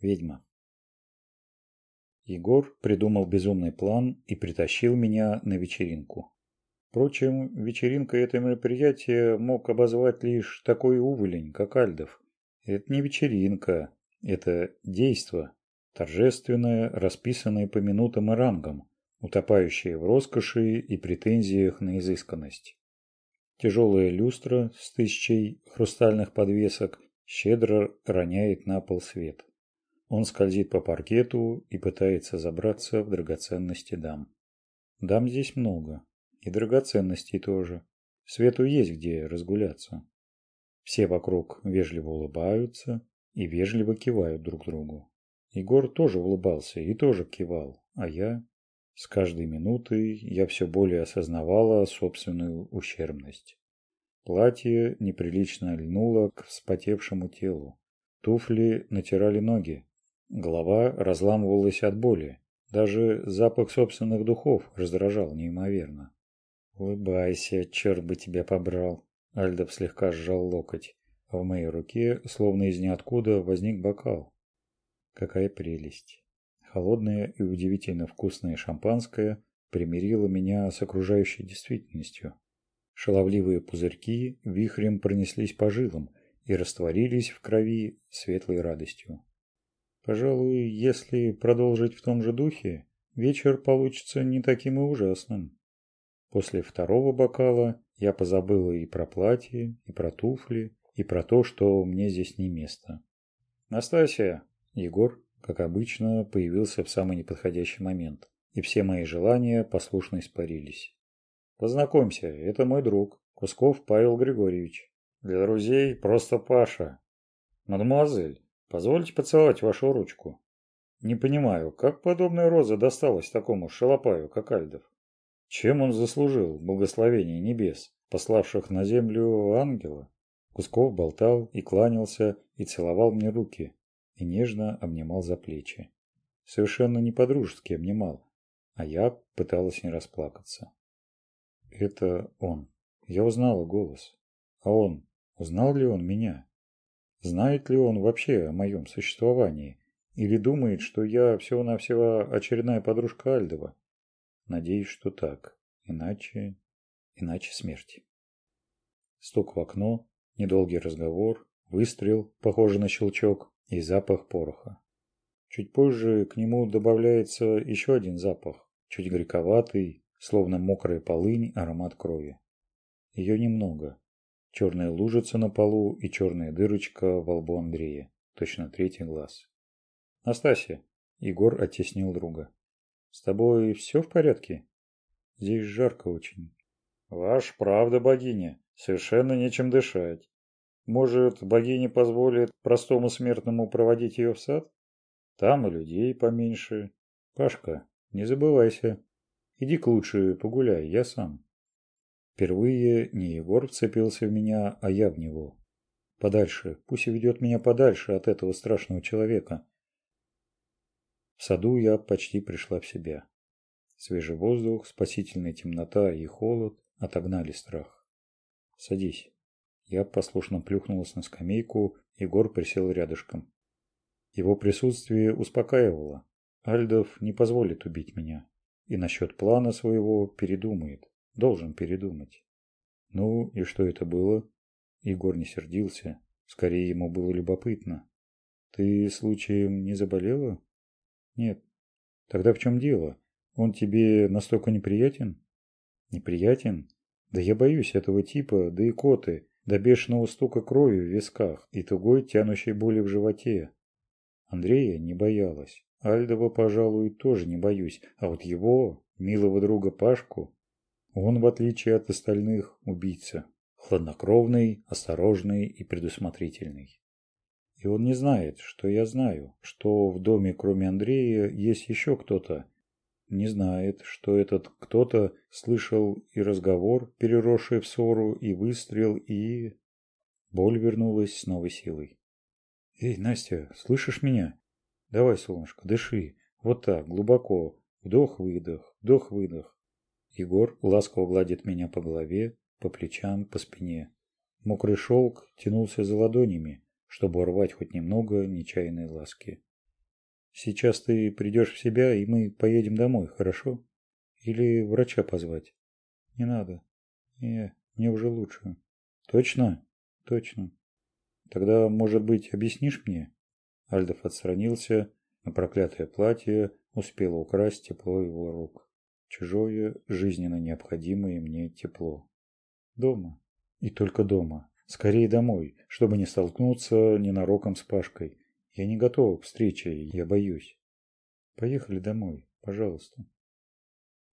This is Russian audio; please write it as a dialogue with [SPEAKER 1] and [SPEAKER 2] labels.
[SPEAKER 1] ведьма. Егор придумал безумный план и притащил меня на вечеринку. Впрочем, вечеринка это мероприятие мог обозвать лишь такой уволень, как Альдов. Это не вечеринка, это действо, торжественное, расписанное по минутам и рангам, утопающее в роскоши и претензиях на изысканность. Тяжелая люстра с тысячей хрустальных подвесок щедро роняет на пол свет. Он скользит по паркету и пытается забраться в драгоценности дам. Дам здесь много. И драгоценностей тоже. Свету есть где разгуляться. Все вокруг вежливо улыбаются и вежливо кивают друг другу. Егор тоже улыбался и тоже кивал, а я... С каждой минутой я все более осознавала собственную ущербность. Платье неприлично льнуло к вспотевшему телу. Туфли натирали ноги, Голова разламывалась от боли. Даже запах собственных духов раздражал неимоверно. «Улыбайся, черт бы тебя побрал!» Альдов слегка сжал локоть. А в моей руке, словно из ниоткуда, возник бокал. Какая прелесть! Холодное и удивительно вкусное шампанское примирило меня с окружающей действительностью. Шаловливые пузырьки вихрем пронеслись по жилам и растворились в крови светлой радостью. Пожалуй, если продолжить в том же духе, вечер получится не таким и ужасным. После второго бокала я позабыла и про платье, и про туфли, и про то, что мне здесь не место. «Настасья!» Егор, как обычно, появился в самый неподходящий момент, и все мои желания послушно испарились. «Познакомься, это мой друг, Кусков Павел Григорьевич. Для друзей просто Паша. Мадемуазель, Позвольте поцеловать вашу ручку. Не понимаю, как подобная роза досталась такому шалопаю, как Альдов? Чем он заслужил благословение небес, пославших на землю ангела? Кусков болтал и кланялся, и целовал мне руки, и нежно обнимал за плечи. Совершенно не по-дружески обнимал, а я пыталась не расплакаться. Это он. Я узнала голос. А он, узнал ли он меня? Знает ли он вообще о моем существовании? Или думает, что я всего-навсего очередная подружка Альдова? Надеюсь, что так. Иначе... Иначе смерть. Стук в окно, недолгий разговор, выстрел, похожий на щелчок, и запах пороха. Чуть позже к нему добавляется еще один запах, чуть горьковатый, словно мокрая полынь, аромат крови. Ее немного, Черная лужица на полу и черная дырочка во лбу Андрея, точно третий глаз. «Настасья!» – Егор оттеснил друга. «С тобой все в порядке? Здесь жарко очень». «Ваш правда, богиня, совершенно нечем дышать. Может, богиня позволит простому смертному проводить ее в сад? Там и людей поменьше. Пашка, не забывайся. Иди к лучше погуляй, я сам». Впервые не Егор вцепился в меня, а я в него. Подальше, пусть ведет меня подальше от этого страшного человека. В саду я почти пришла в себя. Свежий воздух, спасительная темнота и холод отогнали страх. «Садись». Я послушно плюхнулась на скамейку, Егор присел рядышком. Его присутствие успокаивало. Альдов не позволит убить меня. И насчет плана своего передумает должен передумать. Ну, и что это было? Егор не сердился. Скорее, ему было любопытно. Ты, случаем, не заболела? Нет. Тогда в чем дело? Он тебе настолько неприятен? Неприятен? Да я боюсь этого типа, да и коты, да бешеного стука крови в висках и тугой тянущей боли в животе. Андрея не боялась. Альдова, пожалуй, тоже не боюсь, а вот его, милого друга Пашку, он, в отличие от остальных, убийца, хладнокровный, осторожный и предусмотрительный. И он не знает, что я знаю, что в доме кроме Андрея есть еще кто-то. Не знает, что этот кто-то слышал и разговор, переросший в ссору, и выстрел, и... Боль вернулась с новой силой. «Эй, Настя, слышишь меня? Давай, солнышко, дыши. Вот так, глубоко. Вдох-выдох, вдох-выдох. Егор ласково гладит меня по голове, по плечам, по спине. Мокрый шелк тянулся за ладонями, чтобы урвать хоть немного нечаянной ласки. «Сейчас ты придешь в себя, и мы поедем домой, хорошо? Или врача позвать?» «Не надо. Не, мне уже лучше». «Точно?» «Точно. Тогда, может быть, объяснишь мне?» Альдов отстранился, но проклятое платье успело украсть тепло его рук чужое жизненно необходимое мне тепло. Дома. И только дома. Скорее домой, чтобы не столкнуться ненароком с Пашкой. Я не готова к встрече, я боюсь. Поехали домой, пожалуйста.